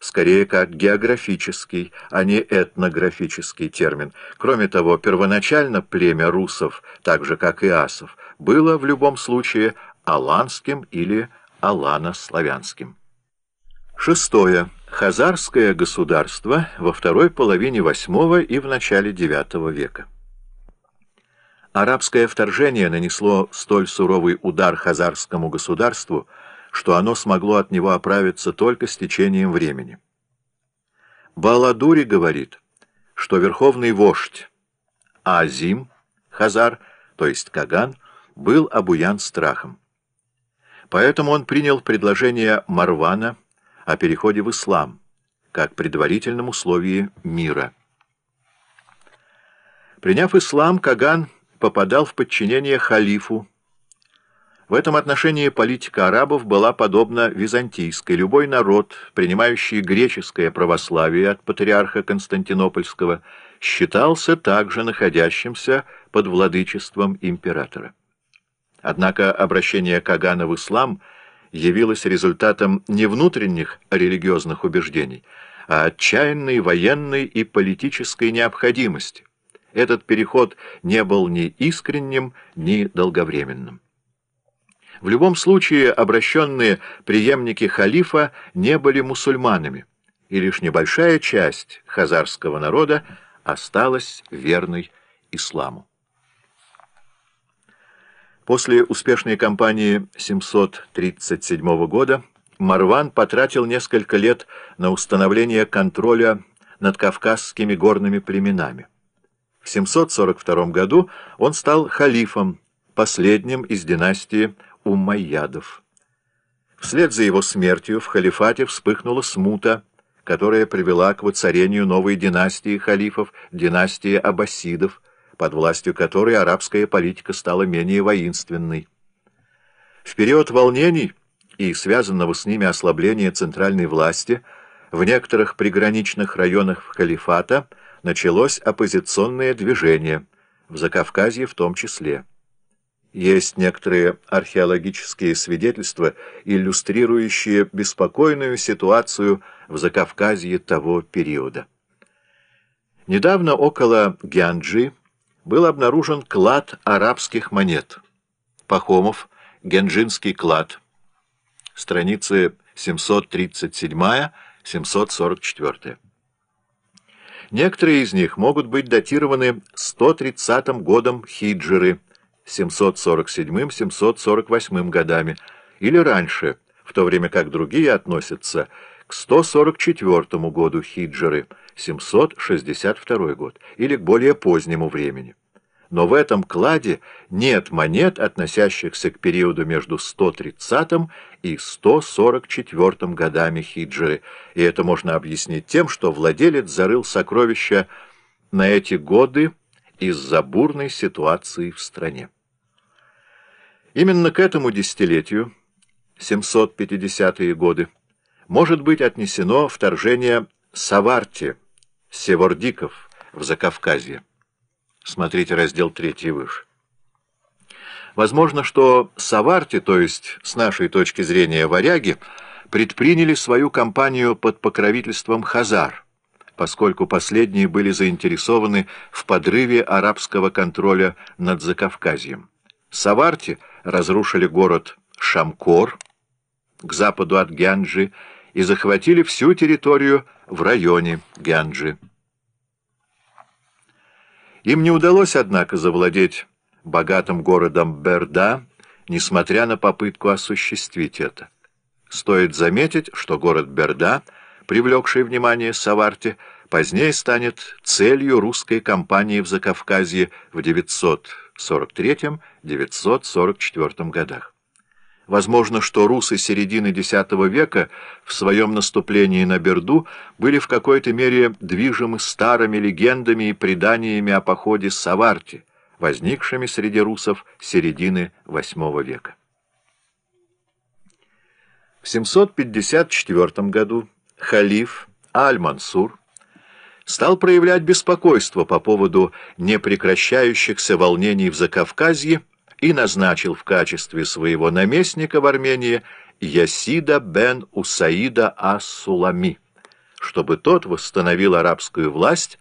скорее как географический, а не этнографический термин. Кроме того, первоначально племя русов, так же как и асов, было в любом случае аланским или алано-славянским. Шестое. Хазарское государство во второй половине VIII и в начале IX века. Арабское вторжение нанесло столь суровый удар хазарскому государству, что оно смогло от него оправиться только с течением времени. Баладури говорит, что верховный вождь Азим, Хазар, то есть Каган, был обуян страхом. Поэтому он принял предложение Марвана о переходе в ислам, как предварительном условии мира. Приняв ислам, Каган попадал в подчинение халифу. В этом отношении политика арабов была подобна византийской. Любой народ, принимающий греческое православие от патриарха Константинопольского, считался также находящимся под владычеством императора. Однако обращение Кагана в ислам явилось результатом не внутренних религиозных убеждений, а отчаянной военной и политической необходимости. Этот переход не был ни искренним, ни долговременным. В любом случае обращенные преемники халифа не были мусульманами, и лишь небольшая часть хазарского народа осталась верной исламу. После успешной кампании 737 года Марван потратил несколько лет на установление контроля над кавказскими горными племенами. В 742 году он стал халифом, последним из династии Умайядов. Вслед за его смертью в халифате вспыхнула смута, которая привела к воцарению новой династии халифов, династии аббасидов, под властью которой арабская политика стала менее воинственной. В период волнений и связанного с ними ослабления центральной власти в некоторых приграничных районах халифата началось оппозиционное движение, в Закавказье в том числе. Есть некоторые археологические свидетельства, иллюстрирующие беспокойную ситуацию в Закавказье того периода. Недавно около Гянджи был обнаружен клад арабских монет. Пахомов, Генджинский клад, страницы 737-744. Некоторые из них могут быть датированы 130 годом хиджры, 747-748 годами, или раньше, в то время как другие относятся к 144 году хиджры, 762 год, или к более позднему времени. Но в этом кладе нет монет, относящихся к периоду между 130 и 144 годами хиджры, и это можно объяснить тем, что владелец зарыл сокровища на эти годы из-за бурной ситуации в стране. Именно к этому десятилетию, 750-е годы, может быть отнесено вторжение Саварти, севордиков в Закавказье. Смотрите раздел 3 выше. Возможно, что Саварти, то есть с нашей точки зрения варяги, предприняли свою кампанию под покровительством Хазар, поскольку последние были заинтересованы в подрыве арабского контроля над Закавказьем. Саварти разрушили город Шамкор к западу от Гянджи и захватили всю территорию в районе Гянджи. Им не удалось, однако, завладеть богатым городом Берда, несмотря на попытку осуществить это. Стоит заметить, что город Берда, привлекший внимание Саварти, позднее станет целью русской кампании в Закавказье в 943-944 годах. Возможно, что русы середины X века в своем наступлении на Берду были в какой-то мере движимы старыми легендами и преданиями о походе Саварти, возникшими среди русов середины VIII века. В 754 году халиф Аль-Мансур стал проявлять беспокойство по поводу непрекращающихся волнений в Закавказье и назначил в качестве своего наместника в Армении Ясида бен Усаида ас-Сулами, чтобы тот восстановил арабскую власть